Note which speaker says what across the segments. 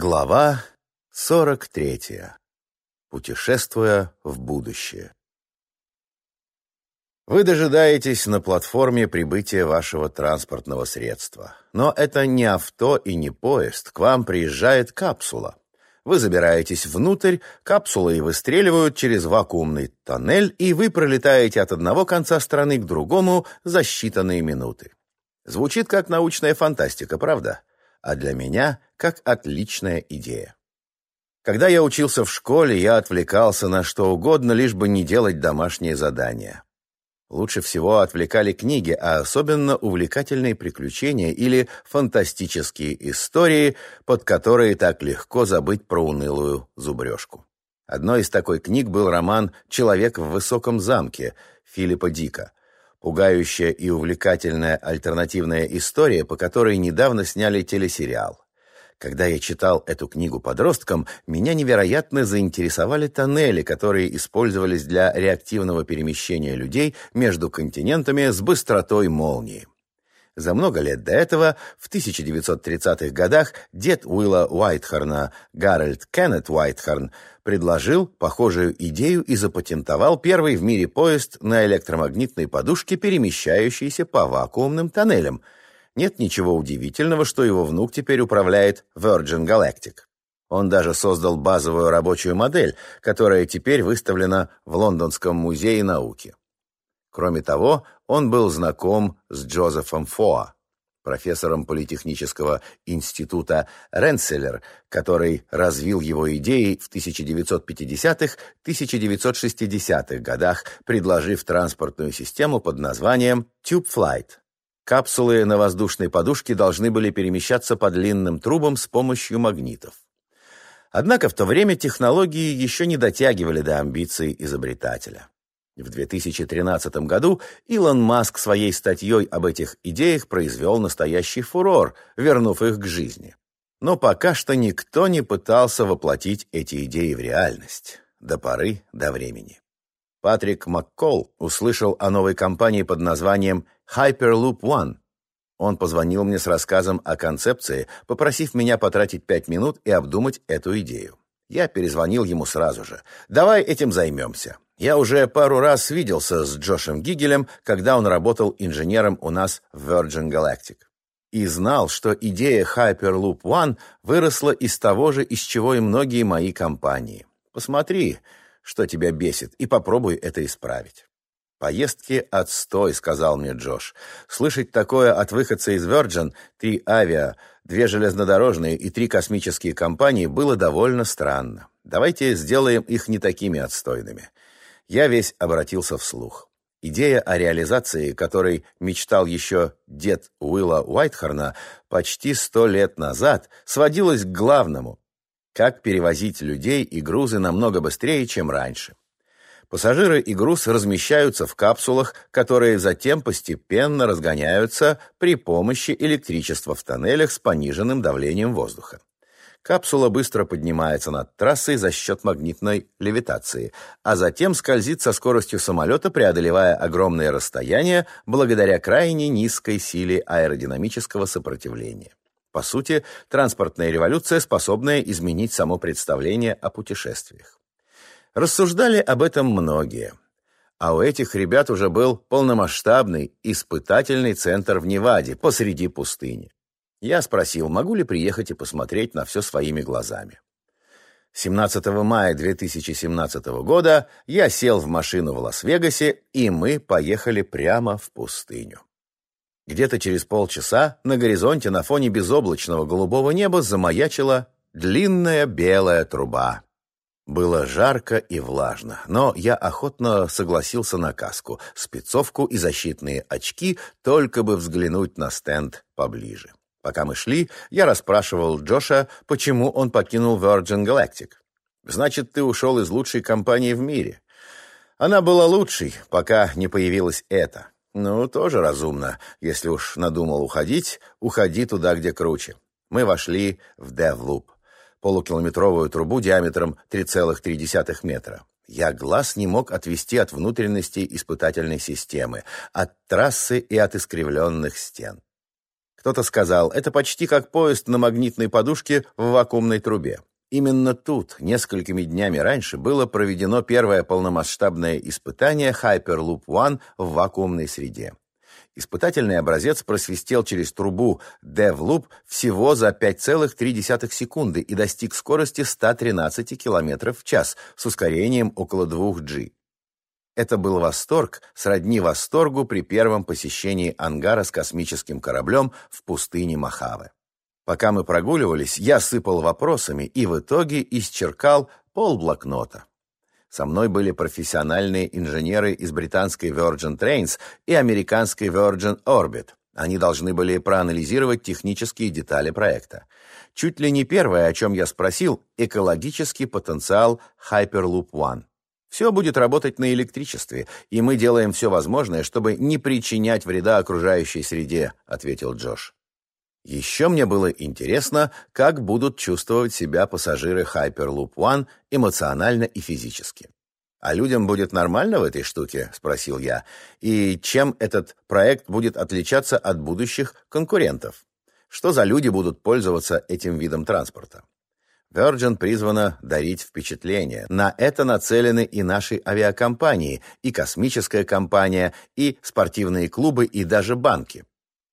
Speaker 1: Глава 43. Путешествуя в будущее. Вы дожидаетесь на платформе прибытия вашего транспортного средства. Но это не авто и не поезд. К вам приезжает капсула. Вы забираетесь внутрь, капсулы выстреливают через вакуумный тоннель, и вы пролетаете от одного конца страны к другому за считанные минуты. Звучит как научная фантастика, правда? А для меня как отличная идея. Когда я учился в школе, я отвлекался на что угодно, лишь бы не делать домашние задания. Лучше всего отвлекали книги, а особенно увлекательные приключения или фантастические истории, под которые так легко забыть про унылую зубрежку. Одной из такой книг был роман «Человек в высоком замке» Филиппа Дика, Пугающая и увлекательная альтернативная история, по которой недавно сняли телесериал. Когда я читал эту книгу подросткам, меня невероятно заинтересовали тоннели, которые использовались для реактивного перемещения людей между континентами с быстротой молнии. За много лет до этого, в 1930-х годах, дед Уилла Уайтхорна, Гарольд Кеннет Уайтхорн, предложил похожую идею и запатентовал первый в мире поезд на электромагнитной подушке, перемещающийся по вакуумным тоннелям. Нет ничего удивительного, что его внук теперь управляет Virgin Galactic. Он даже создал базовую рабочую модель, которая теперь выставлена в Лондонском музее науки. Кроме того, он был знаком с Джозефом Фоа, профессором Политехнического института Ренселер, который развил его идеи в 1950-1960-х годах, предложив транспортную систему под названием Tube Flight. Капсулы на воздушной подушке должны были перемещаться по длинным трубам с помощью магнитов. Однако в то время технологии еще не дотягивали до амбиций изобретателя. В 2013 году Илон Маск своей статьей об этих идеях произвел настоящий фурор, вернув их к жизни. Но пока что никто не пытался воплотить эти идеи в реальность. До поры до времени. Патрик Маккол услышал о новой компании под названием Hyperloop One. Он позвонил мне с рассказом о концепции, попросив меня потратить пять минут и обдумать эту идею. Я перезвонил ему сразу же. «Давай этим займемся». Я уже пару раз виделся с Джошем Гигелем, когда он работал инженером у нас в Virgin Galactic. И знал, что идея Hyperloop One выросла из того же, из чего и многие мои компании. Посмотри, что тебя бесит, и попробуй это исправить. «Поездки отстой», — сказал мне Джош. «Слышать такое от выходца из Virgin, три авиа, две железнодорожные и три космические компании было довольно странно. Давайте сделаем их не такими отстойными. Я весь обратился вслух. Идея о реализации, которой мечтал еще дед Уилла Уайтхорна почти сто лет назад, сводилась к главному – как перевозить людей и грузы намного быстрее, чем раньше. Пассажиры и груз размещаются в капсулах, которые затем постепенно разгоняются при помощи электричества в тоннелях с пониженным давлением воздуха. Капсула быстро поднимается над трассой за счет магнитной левитации, а затем скользит со скоростью самолета, преодолевая огромные расстояния благодаря крайне низкой силе аэродинамического сопротивления. По сути, транспортная революция, способная изменить само представление о путешествиях. Рассуждали об этом многие. А у этих ребят уже был полномасштабный испытательный центр в Неваде посреди пустыни. Я спросил, могу ли приехать и посмотреть на все своими глазами. 17 мая 2017 года я сел в машину в Лас-Вегасе, и мы поехали прямо в пустыню. Где-то через полчаса на горизонте на фоне безоблачного голубого неба замаячила длинная белая труба. Было жарко и влажно, но я охотно согласился на каску, спецовку и защитные очки, только бы взглянуть на стенд поближе. Пока мы шли, я расспрашивал Джоша, почему он покинул Virgin Galactic. «Значит, ты ушел из лучшей компании в мире». Она была лучшей, пока не появилась эта. Ну, тоже разумно. Если уж надумал уходить, уходи туда, где круче. Мы вошли в Девлуп, полукилометровую трубу диаметром 3,3 метра. Я глаз не мог отвести от внутренностей испытательной системы, от трассы и от искривленных стен. Кто-то сказал, это почти как поезд на магнитной подушке в вакуумной трубе. Именно тут, несколькими днями раньше, было проведено первое полномасштабное испытание Hyperloop One в вакуумной среде. Испытательный образец просвистел через трубу DevLoop всего за 5,3 секунды и достиг скорости 113 км в час с ускорением около 2G. Это был восторг, сродни восторгу при первом посещении ангара с космическим кораблем в пустыне Мохаве. Пока мы прогуливались, я сыпал вопросами и в итоге исчеркал полблокнота. Со мной были профессиональные инженеры из британской Virgin Trains и американской Virgin Orbit. Они должны были проанализировать технические детали проекта. Чуть ли не первое, о чем я спросил, экологический потенциал Hyperloop One. Все будет работать на электричестве, и мы делаем все возможное, чтобы не причинять вреда окружающей среде», — ответил Джош. Еще мне было интересно, как будут чувствовать себя пассажиры Hyperloop One эмоционально и физически. «А людям будет нормально в этой штуке?» — спросил я. «И чем этот проект будет отличаться от будущих конкурентов? Что за люди будут пользоваться этим видом транспорта?» Virgin призвана дарить впечатление. На это нацелены и наши авиакомпании, и космическая компания, и спортивные клубы, и даже банки.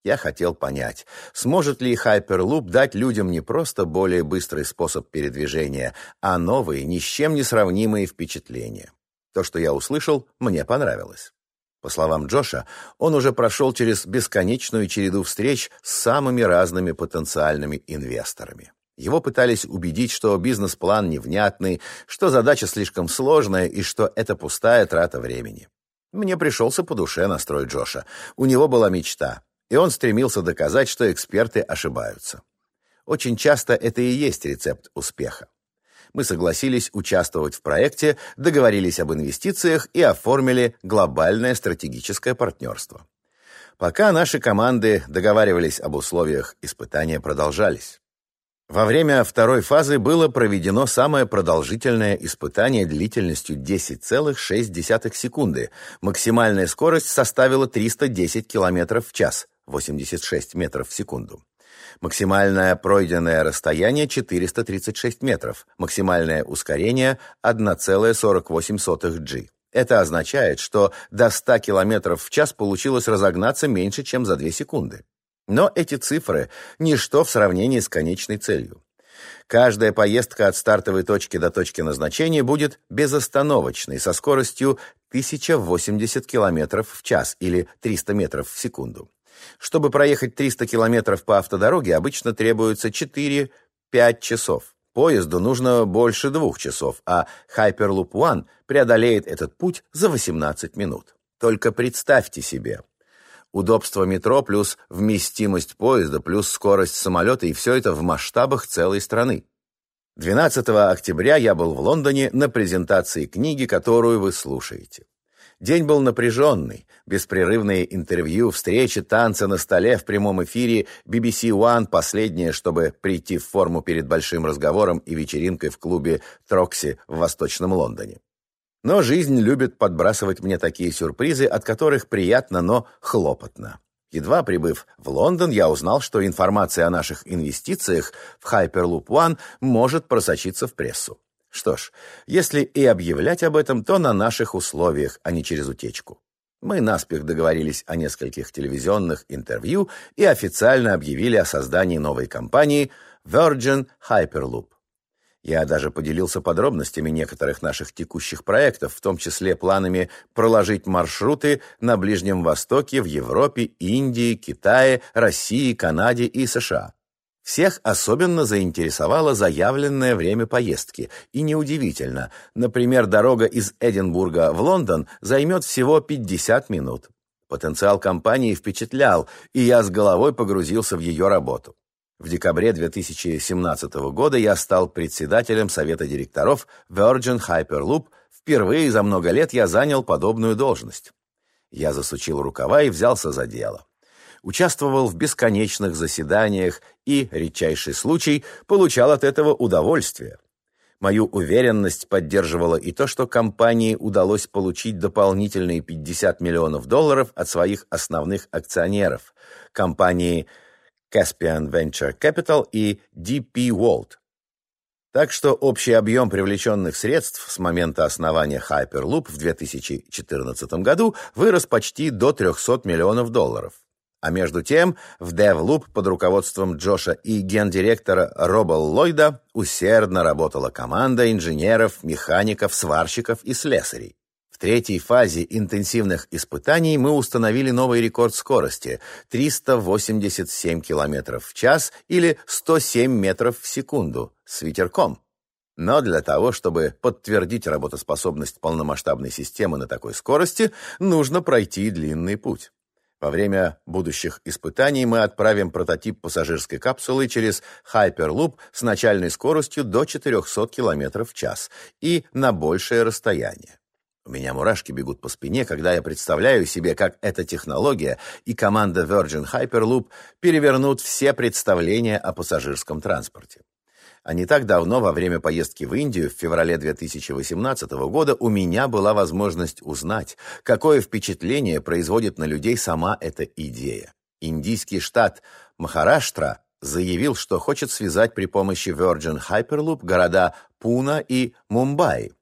Speaker 1: Я хотел понять, сможет ли Hyperloop дать людям не просто более быстрый способ передвижения, а новые, ни с чем не сравнимые впечатления. То, что я услышал, мне понравилось. По словам Джоша, он уже прошел через бесконечную череду встреч с самыми разными потенциальными инвесторами. Его пытались убедить, что бизнес-план невнятный, что задача слишком сложная и что это пустая трата времени. Мне пришелся по душе настрой Джоша. У него была мечта, и он стремился доказать, что эксперты ошибаются. Очень часто это и есть рецепт успеха. Мы согласились участвовать в проекте, договорились об инвестициях и оформили глобальное стратегическое партнерство. Пока наши команды договаривались об условиях, испытания продолжались. Во время второй фазы было проведено самое продолжительное испытание длительностью 10,6 секунды. Максимальная скорость составила 310 км в час, 86 метров в секунду. Максимальное пройденное расстояние 436 метров, максимальное ускорение 1,48 g. Это означает, что до 100 км в час получилось разогнаться меньше, чем за 2 секунды. Но эти цифры – ничто в сравнении с конечной целью. Каждая поездка от стартовой точки до точки назначения будет безостановочной, со скоростью 1080 км в час или 300 метров в секунду. Чтобы проехать 300 км по автодороге, обычно требуется 4-5 часов. Поезду нужно больше двух часов, а Hyperloop One преодолеет этот путь за 18 минут. Только представьте себе – удобство метро плюс вместимость поезда плюс скорость самолета, и все это в масштабах целой страны. 12 октября я был в Лондоне на презентации книги, которую вы слушаете. День был напряженный, беспрерывные интервью, встречи, танцы на столе в прямом эфире, BBC One, последнее, чтобы прийти в форму перед большим разговором и вечеринкой в клубе Трокси в Восточном Лондоне. Но жизнь любит подбрасывать мне такие сюрпризы, от которых приятно, но хлопотно. Едва прибыв в Лондон, я узнал, что информация о наших инвестициях в Hyperloop One может просочиться в прессу. Что ж, если и объявлять об этом, то на наших условиях, а не через утечку. Мы наспех договорились о нескольких телевизионных интервью и официально объявили о создании новой компании Virgin Hyperloop. Я даже поделился подробностями некоторых наших текущих проектов, в том числе планами проложить маршруты на Ближнем Востоке, в Европе, Индии, Китае, России, Канаде и США. Всех особенно заинтересовало заявленное время поездки. И неудивительно, например, дорога из Эдинбурга в Лондон займет всего 50 минут. Потенциал компании впечатлял, и я с головой погрузился в ее работу. В декабре 2017 года я стал председателем совета директоров Virgin Hyperloop. Впервые за много лет я занял подобную должность. Я засучил рукава и взялся за дело. Участвовал в бесконечных заседаниях и, редчайший случай, получал от этого удовольствие. Мою уверенность поддерживала и то, что компании удалось получить дополнительные 50 миллионов долларов от своих основных акционеров, компании Caspian Venture Capital и DP World. Так что общий объем привлеченных средств с момента основания Hyperloop в 2014 году вырос почти до 300 миллионов долларов. А между тем, в DevLoop под руководством Джоша и гендиректора Роба Ллойда усердно работала команда инженеров, механиков, сварщиков и слесарей. В третьей фазе интенсивных испытаний мы установили новый рекорд скорости – 387 км в час или 107 метров в секунду с ветерком. Но для того, чтобы подтвердить работоспособность полномасштабной системы на такой скорости, нужно пройти длинный путь. Во время будущих испытаний мы отправим прототип пассажирской капсулы через Hyperloop с начальной скоростью до 400 км в час и на большее расстояние. У меня мурашки бегут по спине, когда я представляю себе, как эта технология и команда Virgin Hyperloop перевернут все представления о пассажирском транспорте. А не так давно, во время поездки в Индию в феврале 2018 года, у меня была возможность узнать, какое впечатление производит на людей сама эта идея. Индийский штат Махараштра заявил, что хочет связать при помощи Virgin Hyperloop города Пуна и Мумбаи,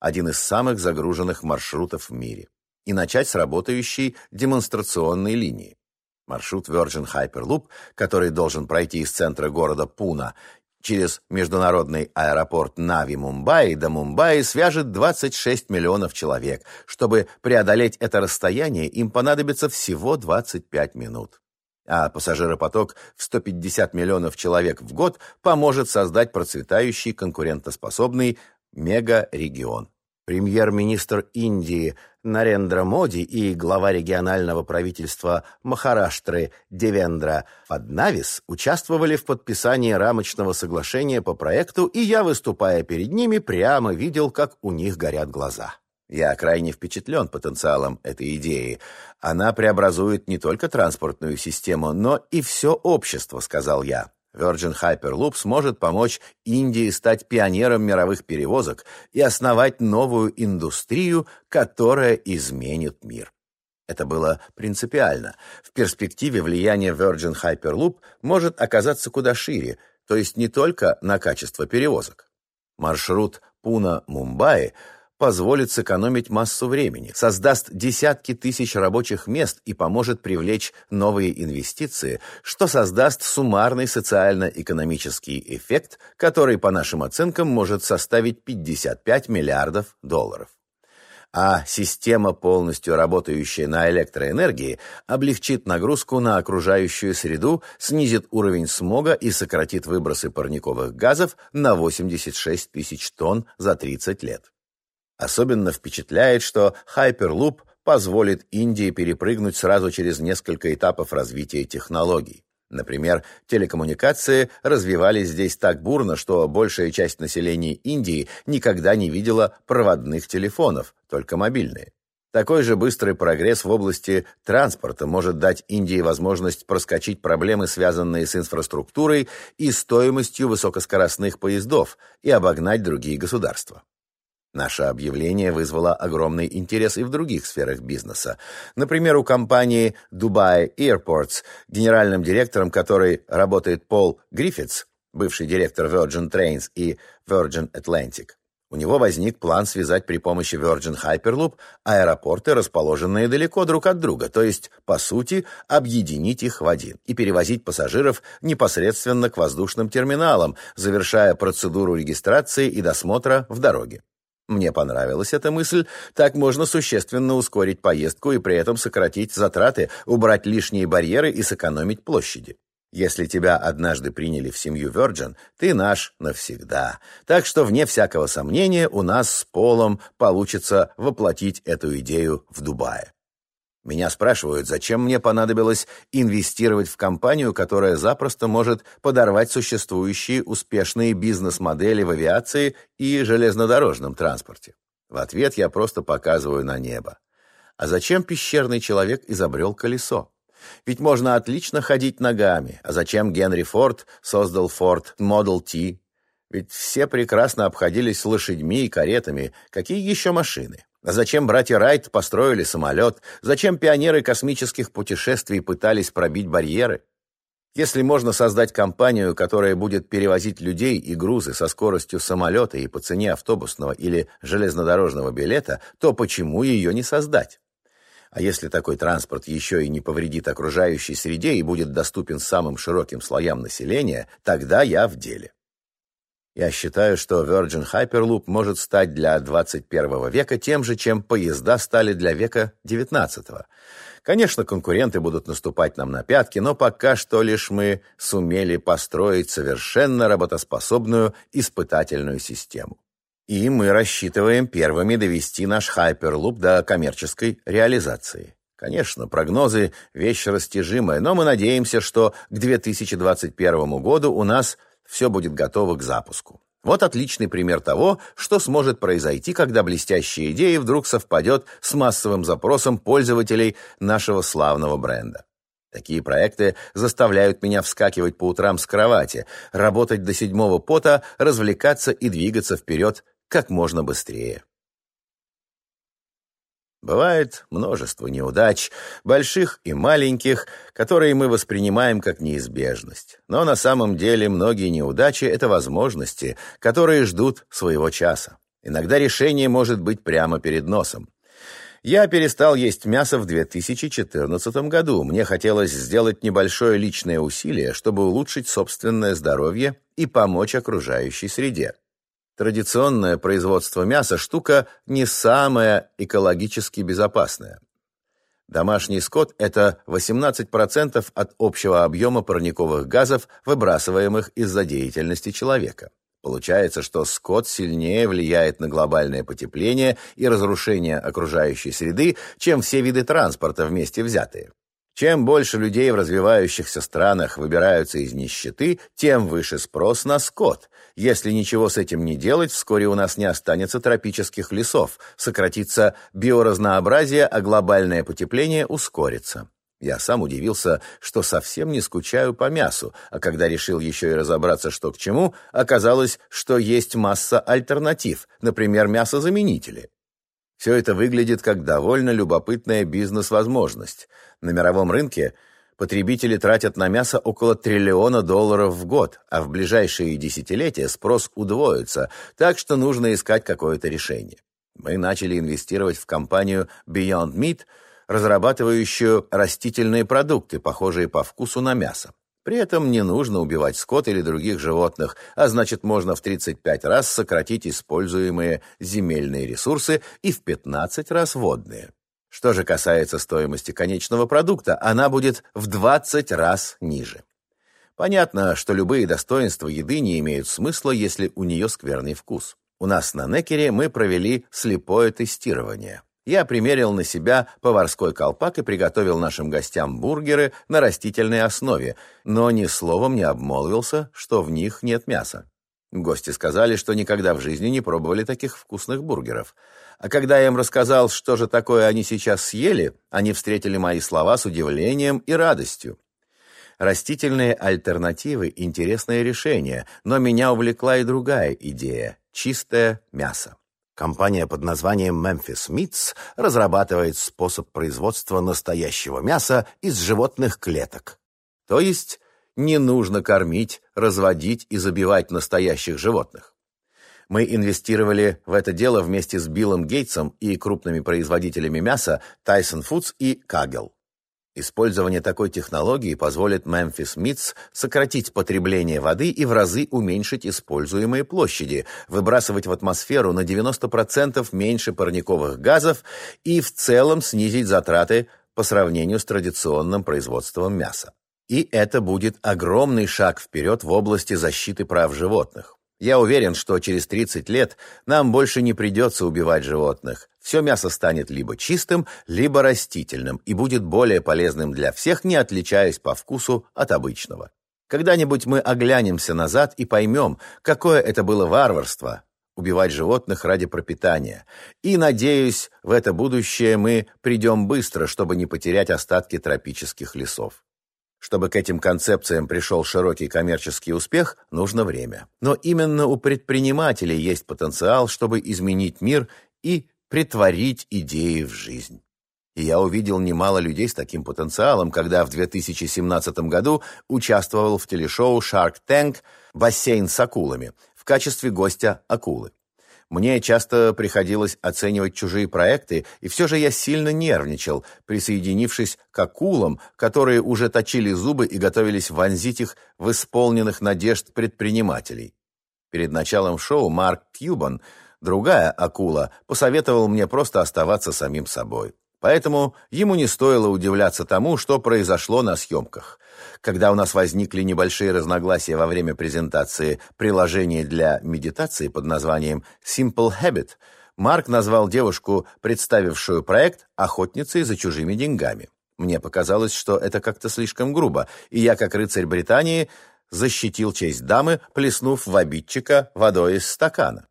Speaker 1: один из самых загруженных маршрутов в мире, и начать с работающей демонстрационной линии. Маршрут Virgin Hyperloop, который должен пройти из центра города Пуна через международный аэропорт Нави-Мумбаи до Мумбаи свяжет 26 миллионов человек. Чтобы преодолеть это расстояние, им понадобится всего 25 минут. А пассажиропоток в 150 миллионов человек в год поможет создать процветающий конкурентоспособный мегарегион. Премьер-министр Индии Нарендра Моди и глава регионального правительства Махараштры Девендра Фаднавис участвовали в подписании рамочного соглашения по проекту, и я, выступая перед ними, прямо видел, как у них горят глаза. Я крайне впечатлен потенциалом этой идеи. Она преобразует не только транспортную систему, но и все общество, сказал я. Virgin Hyperloop сможет помочь Индии стать пионером мировых перевозок и основать новую индустрию, которая изменит мир. Это было принципиально. В перспективе влияние Virgin Hyperloop может оказаться куда шире, то есть не только на качество перевозок. Маршрут Пуна-Мумбаи – позволит сэкономить массу времени, создаст десятки тысяч рабочих мест и поможет привлечь новые инвестиции, что создаст суммарный социально-экономический эффект, который, по нашим оценкам, может составить 55 миллиардов долларов. А система, полностью работающая на электроэнергии, облегчит нагрузку на окружающую среду, снизит уровень смога и сократит выбросы парниковых газов на 86 тысяч тонн за 30 лет. Особенно впечатляет, что Hyperloop позволит Индии перепрыгнуть сразу через несколько этапов развития технологий. Например, телекоммуникации развивались здесь так бурно, что большая часть населения Индии никогда не видела проводных телефонов, только мобильные. Такой же быстрый прогресс в области транспорта может дать Индии возможность проскочить проблемы, связанные с инфраструктурой и стоимостью высокоскоростных поездов, и обогнать другие государства. Наше объявление вызвало огромный интерес и в других сферах бизнеса. Например, у компании Dubai Airports, генеральным директором которой работает Пол Гриффитс, бывший директор Virgin Trains и Virgin Atlantic. У него возник план связать при помощи Virgin Hyperloop аэропорты, расположенные далеко друг от друга, то есть, по сути, объединить их в один и перевозить пассажиров непосредственно к воздушным терминалам, завершая процедуру регистрации и досмотра в дороге. Мне понравилась эта мысль. Так можно существенно ускорить поездку и при этом сократить затраты, убрать лишние барьеры и сэкономить площади. Если тебя однажды приняли в семью Virgin, ты наш навсегда. Так что, вне всякого сомнения, у нас с Полом получится воплотить эту идею в Дубае. Меня спрашивают, зачем мне понадобилось инвестировать в компанию, которая запросто может подорвать существующие успешные бизнес-модели в авиации и железнодорожном транспорте. В ответ я просто показываю на небо. А зачем пещерный человек изобрел колесо? Ведь можно отлично ходить ногами. А зачем Генри Форд создал Ford Model T? Ведь все прекрасно обходились лошадьми и каретами. Какие еще машины? А зачем братья Райт построили самолет? Зачем пионеры космических путешествий пытались пробить барьеры? Если можно создать компанию, которая будет перевозить людей и грузы со скоростью самолета и по цене автобусного или железнодорожного билета, то почему ее не создать? А если такой транспорт еще и не повредит окружающей среде и будет доступен самым широким слоям населения, тогда я в деле. Я считаю, что Virgin Hyperloop может стать для 21 века тем же, чем поезда стали для века 19 -го. Конечно, конкуренты будут наступать нам на пятки, но пока что лишь мы сумели построить совершенно работоспособную испытательную систему. И мы рассчитываем первыми довести наш Hyperloop до коммерческой реализации. Конечно, прогнозы – вещь растяжимая, но мы надеемся, что к 2021 году у нас все будет готово к запуску. Вот отличный пример того, что сможет произойти, когда блестящая идея вдруг совпадет с массовым запросом пользователей нашего славного бренда. Такие проекты заставляют меня вскакивать по утрам с кровати, работать до седьмого пота, развлекаться и двигаться вперед как можно быстрее. Бывает множество неудач, больших и маленьких, которые мы воспринимаем как неизбежность. Но на самом деле многие неудачи – это возможности, которые ждут своего часа. Иногда решение может быть прямо перед носом. Я перестал есть мясо в 2014 году. Мне хотелось сделать небольшое личное усилие, чтобы улучшить собственное здоровье и помочь окружающей среде. Традиционное производство мяса – штука не самая экологически безопасная. Домашний скот – это 18% от общего объема парниковых газов, выбрасываемых из-за деятельности человека. Получается, что скот сильнее влияет на глобальное потепление и разрушение окружающей среды, чем все виды транспорта вместе взятые. Чем больше людей в развивающихся странах выбираются из нищеты, тем выше спрос на скот. Если ничего с этим не делать, вскоре у нас не останется тропических лесов, сократится биоразнообразие, а глобальное потепление ускорится. Я сам удивился, что совсем не скучаю по мясу, а когда решил еще и разобраться, что к чему, оказалось, что есть масса альтернатив, например, мясозаменители. Все это выглядит как довольно любопытная бизнес-возможность. На мировом рынке потребители тратят на мясо около триллиона долларов в год, а в ближайшие десятилетия спрос удвоится, так что нужно искать какое-то решение. Мы начали инвестировать в компанию Beyond Meat, разрабатывающую растительные продукты, похожие по вкусу на мясо. При этом не нужно убивать скот или других животных, а значит можно в 35 раз сократить используемые земельные ресурсы и в 15 раз водные. Что же касается стоимости конечного продукта, она будет в 20 раз ниже. Понятно, что любые достоинства еды не имеют смысла, если у нее скверный вкус. У нас на Некере мы провели слепое тестирование. Я примерил на себя поварской колпак и приготовил нашим гостям бургеры на растительной основе, но ни словом не обмолвился, что в них нет мяса. Гости сказали, что никогда в жизни не пробовали таких вкусных бургеров. А когда я им рассказал, что же такое они сейчас съели, они встретили мои слова с удивлением и радостью. Растительные альтернативы – интересное решение, но меня увлекла и другая идея – чистое мясо. Компания под названием Memphis Meats разрабатывает способ производства настоящего мяса из животных клеток. То есть не нужно кормить, разводить и забивать настоящих животных. Мы инвестировали в это дело вместе с Биллом Гейтсом и крупными производителями мяса Tyson Foods и Kagel. Использование такой технологии позволит Memphis Meats сократить потребление воды и в разы уменьшить используемые площади, выбрасывать в атмосферу на 90% меньше парниковых газов и в целом снизить затраты по сравнению с традиционным производством мяса. И это будет огромный шаг вперед в области защиты прав животных. Я уверен, что через 30 лет нам больше не придется убивать животных. Все мясо станет либо чистым, либо растительным и будет более полезным для всех, не отличаясь по вкусу от обычного. Когда-нибудь мы оглянемся назад и поймем, какое это было варварство – убивать животных ради пропитания. И, надеюсь, в это будущее мы придем быстро, чтобы не потерять остатки тропических лесов. Чтобы к этим концепциям пришел широкий коммерческий успех, нужно время. Но именно у предпринимателей есть потенциал, чтобы изменить мир и притворить идеи в жизнь. И я увидел немало людей с таким потенциалом, когда в 2017 году участвовал в телешоу Shark Tank «Бассейн с акулами» в качестве гостя акулы. Мне часто приходилось оценивать чужие проекты, и все же я сильно нервничал, присоединившись к акулам, которые уже точили зубы и готовились вонзить их в исполненных надежд предпринимателей. Перед началом шоу Марк Кьюбан, другая акула, посоветовал мне просто оставаться самим собой. Поэтому ему не стоило удивляться тому, что произошло на съемках. Когда у нас возникли небольшие разногласия во время презентации приложения для медитации под названием Simple Habit, Марк назвал девушку, представившую проект, охотницей за чужими деньгами. Мне показалось, что это как-то слишком грубо, и я, как рыцарь Британии, защитил честь дамы, плеснув в обидчика водой из стакана.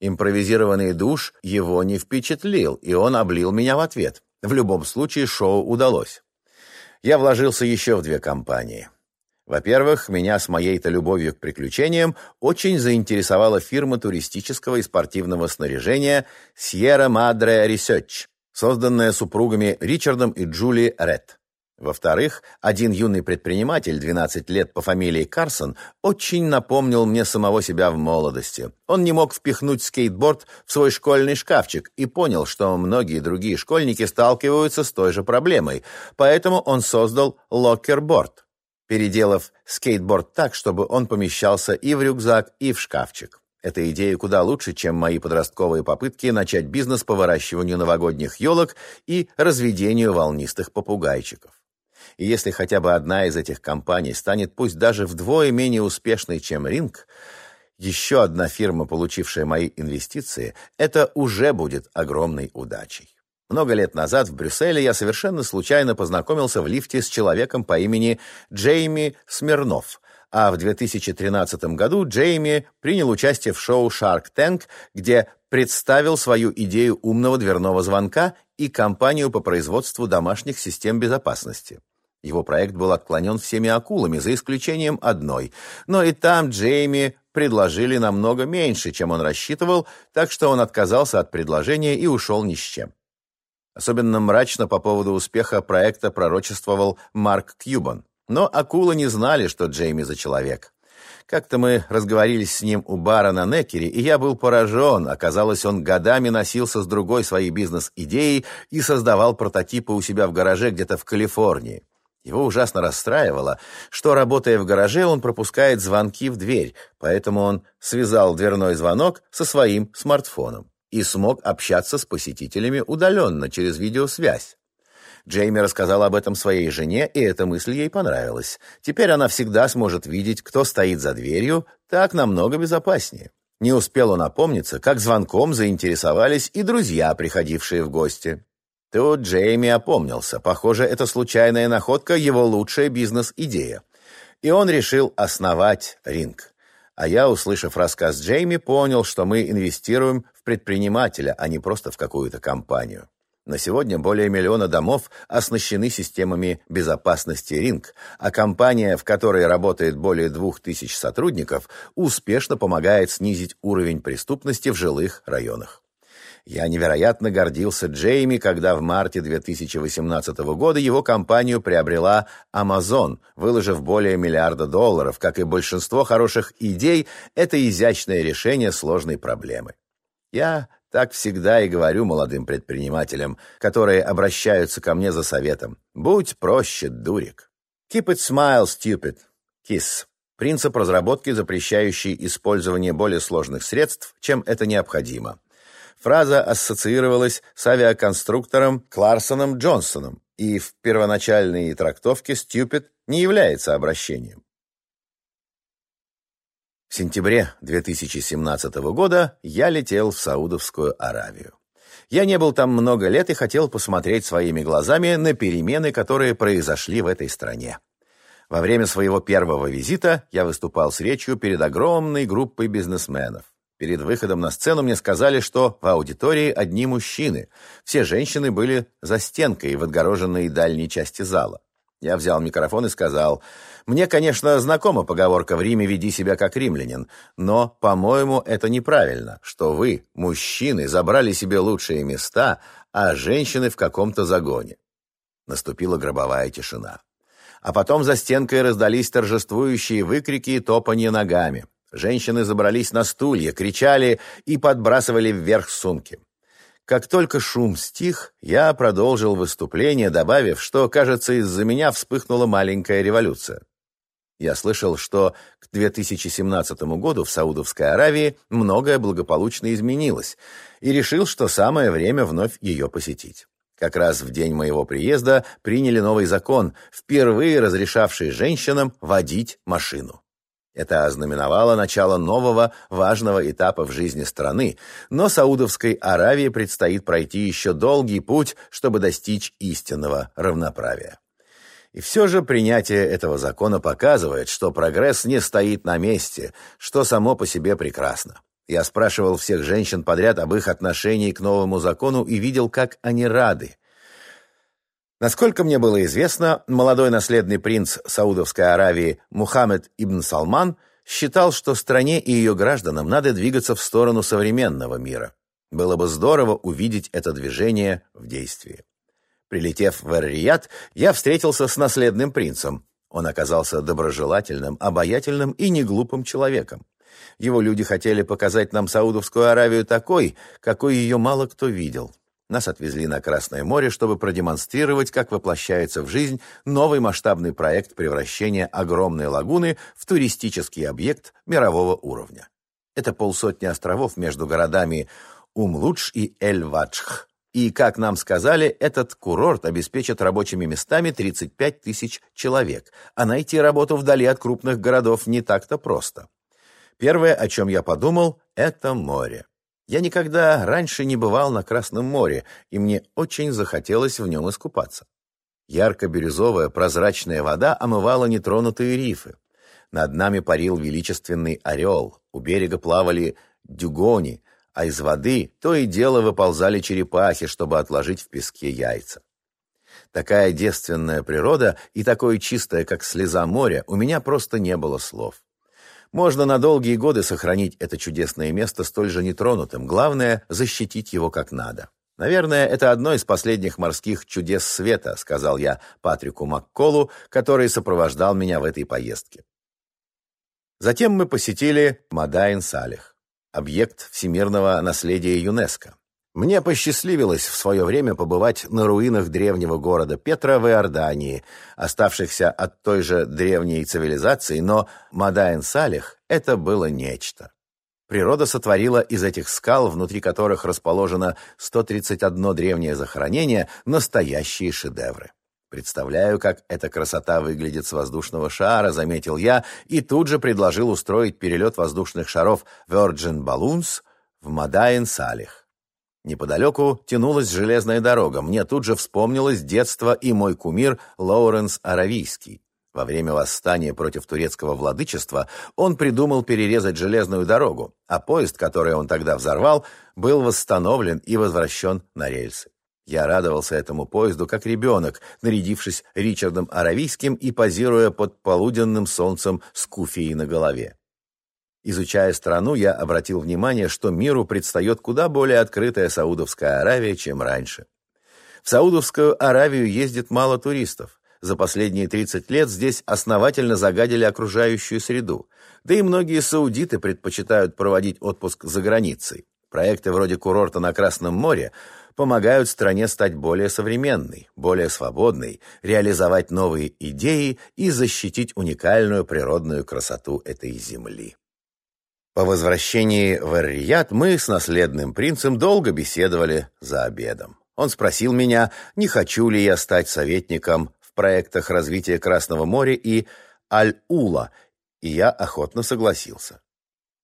Speaker 1: Импровизированный душ его не впечатлил, и он облил меня в ответ. В любом случае, шоу удалось. Я вложился еще в две компании. Во-первых, меня с моей-то любовью к приключениям очень заинтересовала фирма туристического и спортивного снаряжения Sierra Madre Research, созданная супругами Ричардом и Джули Ретт. Во-вторых, один юный предприниматель, 12 лет по фамилии Карсон, очень напомнил мне самого себя в молодости. Он не мог впихнуть скейтборд в свой школьный шкафчик и понял, что многие другие школьники сталкиваются с той же проблемой, поэтому он создал Lockerboard, переделав скейтборд так, чтобы он помещался и в рюкзак, и в шкафчик. Эта идея куда лучше, чем мои подростковые попытки начать бизнес по выращиванию новогодних елок и разведению волнистых попугайчиков. И если хотя бы одна из этих компаний станет пусть даже вдвое менее успешной, чем Ринг, еще одна фирма, получившая мои инвестиции, это уже будет огромной удачей. Много лет назад в Брюсселе я совершенно случайно познакомился в лифте с человеком по имени Джейми Смирнов, а в 2013 году Джейми принял участие в шоу Shark Tank, где представил свою идею умного дверного звонка и компанию по производству домашних систем безопасности. Его проект был отклонен всеми акулами, за исключением одной. Но и там Джейми предложили намного меньше, чем он рассчитывал, так что он отказался от предложения и ушел ни с чем. Особенно мрачно по поводу успеха проекта пророчествовал Марк Кьюбан. Но акулы не знали, что Джейми за человек. Как-то мы разговорились с ним у бара на Некере, и я был поражен. Оказалось, он годами носился с другой своей бизнес-идеей и создавал прототипы у себя в гараже где-то в Калифорнии. Его ужасно расстраивало, что, работая в гараже, он пропускает звонки в дверь, поэтому он связал дверной звонок со своим смартфоном и смог общаться с посетителями удаленно через видеосвязь. Джейми рассказал об этом своей жене, и эта мысль ей понравилась. Теперь она всегда сможет видеть, кто стоит за дверью, так намного безопаснее. Не успел он опомниться, как звонком заинтересовались и друзья, приходившие в гости. Тут Джейми опомнился. Похоже, это случайная находка, его лучшая бизнес-идея. И он решил основать ринг. А я, услышав рассказ Джейми, понял, что мы инвестируем в предпринимателя, а не просто в какую-то компанию. На сегодня более миллиона домов оснащены системами безопасности Ринг, а компания, в которой работает более двух тысяч сотрудников, успешно помогает снизить уровень преступности в жилых районах. Я невероятно гордился Джейми, когда в марте 2018 года его компанию приобрела Amazon, выложив более миллиарда долларов. Как и большинство хороших идей, это изящное решение сложной проблемы. Я так всегда и говорю молодым предпринимателям, которые обращаются ко мне за советом. Будь проще, дурик. Keep it smile, stupid. Kiss. Принцип разработки, запрещающий использование более сложных средств, чем это необходимо. Фраза ассоциировалась с авиаконструктором Кларсоном Джонсоном, и в первоначальной трактовке «stupid» не является обращением. В сентябре 2017 года я летел в Саудовскую Аравию. Я не был там много лет и хотел посмотреть своими глазами на перемены, которые произошли в этой стране. Во время своего первого визита я выступал с речью перед огромной группой бизнесменов. Перед выходом на сцену мне сказали, что в аудитории одни мужчины. Все женщины были за стенкой в отгороженной дальней части зала. Я взял микрофон и сказал, «Мне, конечно, знакома поговорка в Риме «веди себя как римлянин», но, по-моему, это неправильно, что вы, мужчины, забрали себе лучшие места, а женщины в каком-то загоне». Наступила гробовая тишина. А потом за стенкой раздались торжествующие выкрики и топанье ногами. Женщины забрались на стулья, кричали и подбрасывали вверх сумки. Как только шум стих, я продолжил выступление, добавив, что, кажется, из-за меня вспыхнула маленькая революция. Я слышал, что к 2017 году в Саудовской Аравии многое благополучно изменилось, и решил, что самое время вновь ее посетить. Как раз в день моего приезда приняли новый закон, впервые разрешавший женщинам водить машину. Это ознаменовало начало нового важного этапа в жизни страны, но Саудовской Аравии предстоит пройти еще долгий путь, чтобы достичь истинного равноправия. И все же принятие этого закона показывает, что прогресс не стоит на месте, что само по себе прекрасно. Я спрашивал всех женщин подряд об их отношении к новому закону и видел, как они рады. Насколько мне было известно, молодой наследный принц Саудовской Аравии Мухаммед ибн Салман считал, что стране и ее гражданам надо двигаться в сторону современного мира. Было бы здорово увидеть это движение в действии. Прилетев в Эр-Рияд, я встретился с наследным принцем. Он оказался доброжелательным, обаятельным и неглупым человеком. Его люди хотели показать нам Саудовскую Аравию такой, какой ее мало кто видел. Нас отвезли на Красное море, чтобы продемонстрировать, как воплощается в жизнь новый масштабный проект превращения огромной лагуны в туристический объект мирового уровня. Это полсотни островов между городами Умлудж и Эль-Ваджх. И, как нам сказали, этот курорт обеспечит рабочими местами 35 тысяч человек, а найти работу вдали от крупных городов не так-то просто. Первое, о чем я подумал, это море. Я никогда раньше не бывал на Красном море, и мне очень захотелось в нем искупаться. Ярко-бирюзовая прозрачная вода омывала нетронутые рифы. Над нами парил величественный орел, у берега плавали дюгони, а из воды то и дело выползали черепахи, чтобы отложить в песке яйца. Такая девственная природа и такое чистое, как слеза моря, у меня просто не было слов. Можно на долгие годы сохранить это чудесное место столь же нетронутым. Главное — защитить его как надо. «Наверное, это одно из последних морских чудес света», сказал я Патрику Макколу, который сопровождал меня в этой поездке. Затем мы посетили Мадайн-Салих, объект всемирного наследия ЮНЕСКО. Мне посчастливилось в свое время побывать на руинах древнего города Петра в Иордании, оставшихся от той же древней цивилизации, но Мадайн-Салих — это было нечто. Природа сотворила из этих скал, внутри которых расположено 131 древнее захоронение, настоящие шедевры. «Представляю, как эта красота выглядит с воздушного шара», — заметил я, и тут же предложил устроить перелет воздушных шаров Virgin Balloons в Мадайн-Салих. Неподалеку тянулась железная дорога. Мне тут же вспомнилось детство и мой кумир Лоуренс Аравийский. Во время восстания против турецкого владычества он придумал перерезать железную дорогу, а поезд, который он тогда взорвал, был восстановлен и возвращен на рельсы. Я радовался этому поезду как ребенок, нарядившись Ричардом Аравийским и позируя под полуденным солнцем с куфией на голове. Изучая страну, я обратил внимание, что миру предстает куда более открытая Саудовская Аравия, чем раньше. В Саудовскую Аравию ездит мало туристов. За последние 30 лет здесь основательно загадили окружающую среду. Да и многие саудиты предпочитают проводить отпуск за границей. Проекты вроде курорта на Красном море помогают стране стать более современной, более свободной, реализовать новые идеи и защитить уникальную природную красоту этой земли. По возвращении в эр мы с наследным принцем долго беседовали за обедом. Он спросил меня, не хочу ли я стать советником в проектах развития Красного моря и Аль-Ула, и я охотно согласился.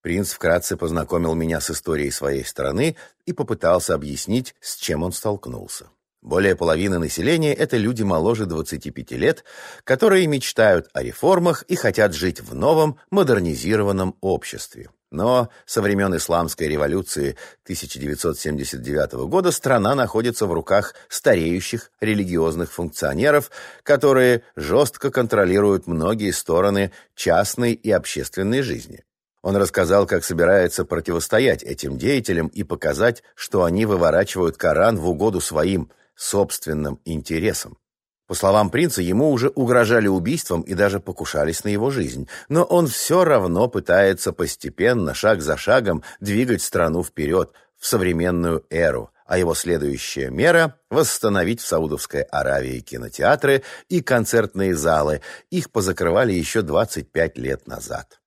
Speaker 1: Принц вкратце познакомил меня с историей своей страны и попытался объяснить, с чем он столкнулся. Более половины населения – это люди моложе 25 лет, которые мечтают о реформах и хотят жить в новом, модернизированном обществе. Но со времен Исламской революции 1979 года страна находится в руках стареющих религиозных функционеров, которые жестко контролируют многие стороны частной и общественной жизни. Он рассказал, как собирается противостоять этим деятелям и показать, что они выворачивают Коран в угоду своим собственным интересам. По словам принца, ему уже угрожали убийством и даже покушались на его жизнь, но он все равно пытается постепенно, шаг за шагом, двигать страну вперед, в современную эру, а его следующая мера – восстановить в Саудовской Аравии кинотеатры и концертные залы. Их позакрывали еще 25 лет назад.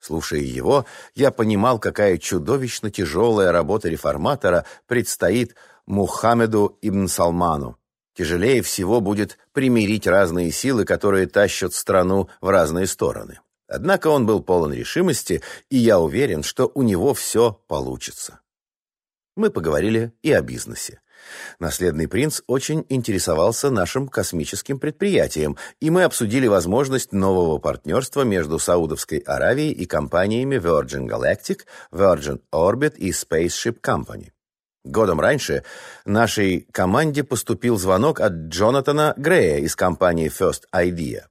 Speaker 1: Слушая его, я понимал, какая чудовищно тяжелая работа реформатора предстоит Мухаммеду ибн Салману. Тяжелее всего будет примирить разные силы, которые тащат страну в разные стороны. Однако он был полон решимости, и я уверен, что у него все получится. Мы поговорили и о бизнесе. Наследный принц очень интересовался нашим космическим предприятием, и мы обсудили возможность нового партнерства между Саудовской Аравией и компаниями Virgin Galactic, Virgin Orbit и Spaceship Company. Годом раньше нашей команде поступил звонок от Джонатана Грея из компании First Idea.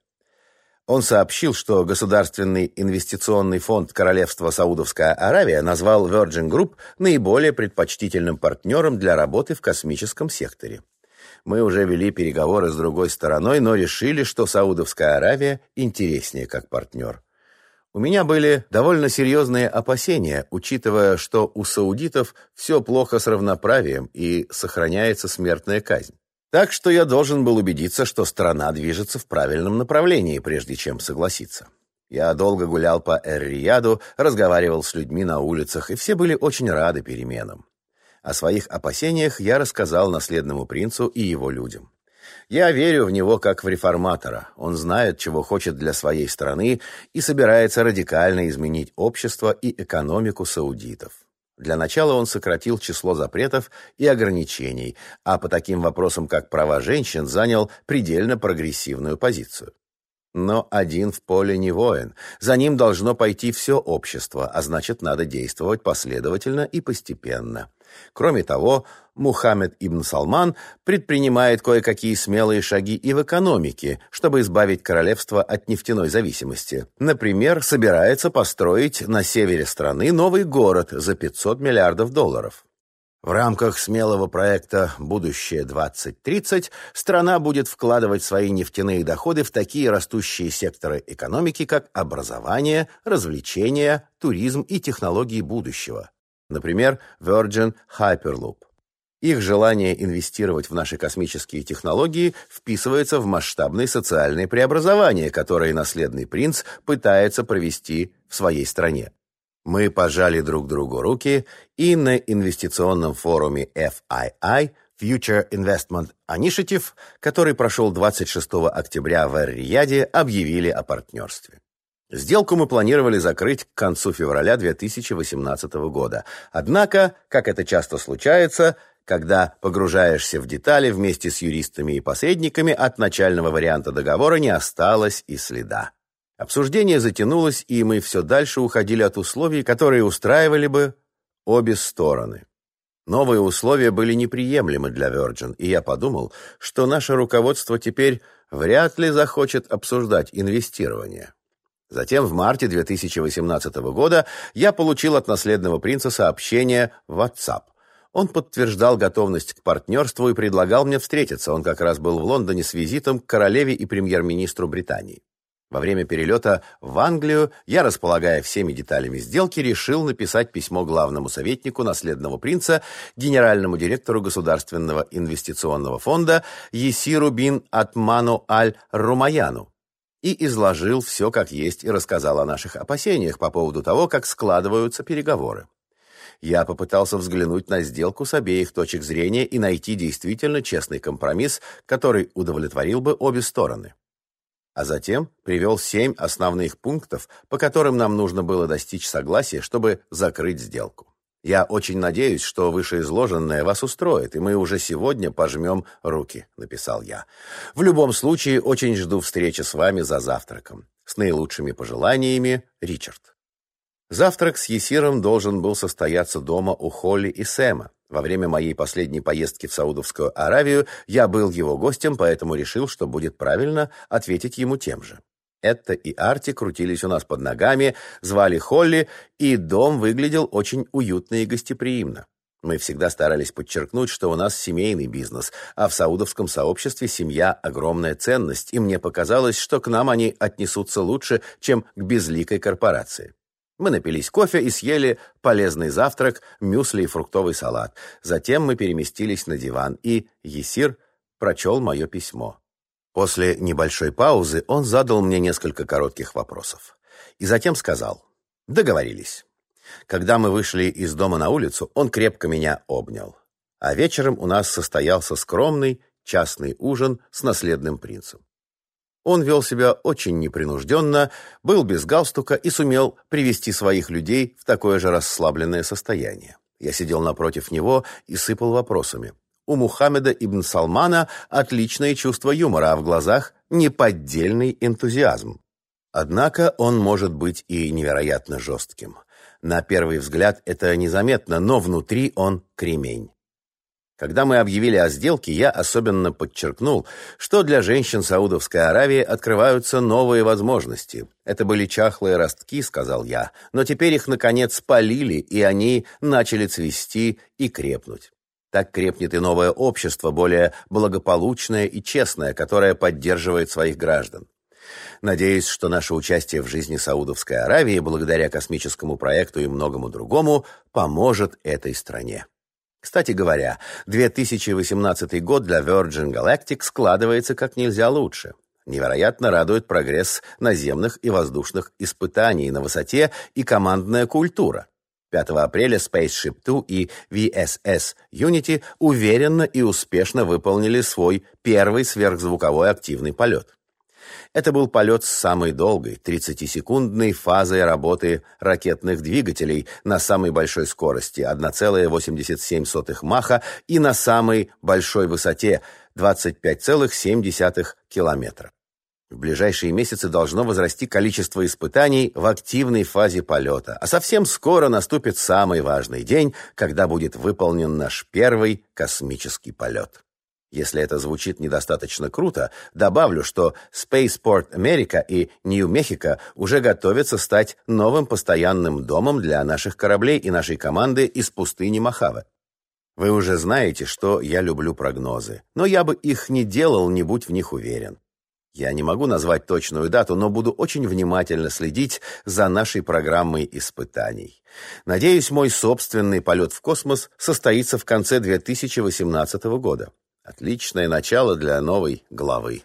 Speaker 1: Он сообщил, что Государственный инвестиционный фонд Королевства Саудовская Аравия назвал Virgin Group наиболее предпочтительным партнером для работы в космическом секторе. Мы уже вели переговоры с другой стороной, но решили, что Саудовская Аравия интереснее как партнер. У меня были довольно серьезные опасения, учитывая, что у саудитов все плохо с равноправием и сохраняется смертная казнь. Так что я должен был убедиться, что страна движется в правильном направлении, прежде чем согласиться. Я долго гулял по Эр-Рияду, разговаривал с людьми на улицах, и все были очень рады переменам. О своих опасениях я рассказал наследному принцу и его людям. Я верю в него как в реформатора. Он знает, чего хочет для своей страны и собирается радикально изменить общество и экономику саудитов. Для начала он сократил число запретов и ограничений, а по таким вопросам, как права женщин, занял предельно прогрессивную позицию. Но один в поле не воин. За ним должно пойти все общество, а значит, надо действовать последовательно и постепенно. Кроме того, Мухаммед ибн Салман предпринимает кое-какие смелые шаги и в экономике, чтобы избавить королевство от нефтяной зависимости. Например, собирается построить на севере страны новый город за 500 миллиардов долларов. В рамках смелого проекта «Будущее 2030» страна будет вкладывать свои нефтяные доходы в такие растущие секторы экономики, как образование, развлечения, туризм и технологии будущего. Например, Virgin Hyperloop. Их желание инвестировать в наши космические технологии вписывается в масштабные социальные преобразования, которые наследный принц пытается провести в своей стране. Мы пожали друг другу руки и на инвестиционном форуме FII Future Investment Initiative, который прошел 26 октября в Эр-Рияде, объявили о партнерстве. Сделку мы планировали закрыть к концу февраля 2018 года. Однако, как это часто случается, когда погружаешься в детали вместе с юристами и посредниками, от начального варианта договора не осталось и следа. Обсуждение затянулось, и мы все дальше уходили от условий, которые устраивали бы обе стороны. Новые условия были неприемлемы для Virgin, и я подумал, что наше руководство теперь вряд ли захочет обсуждать инвестирование. Затем в марте 2018 года я получил от наследного принца сообщение в WhatsApp. Он подтверждал готовность к партнерству и предлагал мне встретиться. Он как раз был в Лондоне с визитом к королеве и премьер-министру Британии. Во время перелета в Англию я, располагая всеми деталями сделки, решил написать письмо главному советнику наследного принца, генеральному директору Государственного инвестиционного фонда Есиру бин Атману аль-Румаяну, и изложил все как есть и рассказал о наших опасениях по поводу того, как складываются переговоры. Я попытался взглянуть на сделку с обеих точек зрения и найти действительно честный компромисс, который удовлетворил бы обе стороны. А затем привел семь основных пунктов, по которым нам нужно было достичь согласия, чтобы закрыть сделку. Я очень надеюсь, что вышеизложенное вас устроит, и мы уже сегодня пожмем руки», — написал я. «В любом случае, очень жду встречи с вами за завтраком. С наилучшими пожеланиями, Ричард». Завтрак с Есиром должен был состояться дома у Холли и Сэма. Во время моей последней поездки в Саудовскую Аравию я был его гостем, поэтому решил, что будет правильно ответить ему тем же. Этта и Арти крутились у нас под ногами, звали Холли, и дом выглядел очень уютно и гостеприимно. Мы всегда старались подчеркнуть, что у нас семейный бизнес, а в саудовском сообществе семья – огромная ценность, и мне показалось, что к нам они отнесутся лучше, чем к безликой корпорации. Мы напились кофе и съели полезный завтрак, мюсли и фруктовый салат. Затем мы переместились на диван, и Есир прочел мое письмо. После небольшой паузы он задал мне несколько коротких вопросов. И затем сказал «Договорились». Когда мы вышли из дома на улицу, он крепко меня обнял. А вечером у нас состоялся скромный частный ужин с наследным принцем. Он вел себя очень непринужденно, был без галстука и сумел привести своих людей в такое же расслабленное состояние. Я сидел напротив него и сыпал вопросами. У Мухаммеда ибн Салмана отличное чувство юмора, а в глазах неподдельный энтузиазм. Однако он может быть и невероятно жестким. На первый взгляд это незаметно, но внутри он кремень. Когда мы объявили о сделке, я особенно подчеркнул, что для женщин Саудовской Аравии открываются новые возможности. Это были чахлые ростки, сказал я, но теперь их, наконец, спалили, и они начали цвести и крепнуть. Так крепнет и новое общество, более благополучное и честное, которое поддерживает своих граждан. Надеюсь, что наше участие в жизни Саудовской Аравии, благодаря космическому проекту и многому другому, поможет этой стране. Кстати говоря, 2018 год для Virgin Galactic складывается как нельзя лучше. Невероятно радует прогресс наземных и воздушных испытаний на высоте и командная культура. 5 апреля Spaceship Two и VSS Unity уверенно и успешно выполнили свой первый сверхзвуковой активный полет. Это был полет с самой долгой, 30-секундной фазой работы ракетных двигателей на самой большой скорости 1,87 маха и на самой большой высоте 25,7 километра. В ближайшие месяцы должно возрасти количество испытаний в активной фазе полета, а совсем скоро наступит самый важный день, когда будет выполнен наш первый космический полет. Если это звучит недостаточно круто, добавлю, что Spaceport America и Нью-Мехико уже готовятся стать новым постоянным домом для наших кораблей и нашей команды из пустыни Мохаве. Вы уже знаете, что я люблю прогнозы, но я бы их не делал, не будь в них уверен. Я не могу назвать точную дату, но буду очень внимательно следить за нашей программой испытаний. Надеюсь, мой собственный полет в космос состоится в конце 2018 года. Отличное начало для новой главы.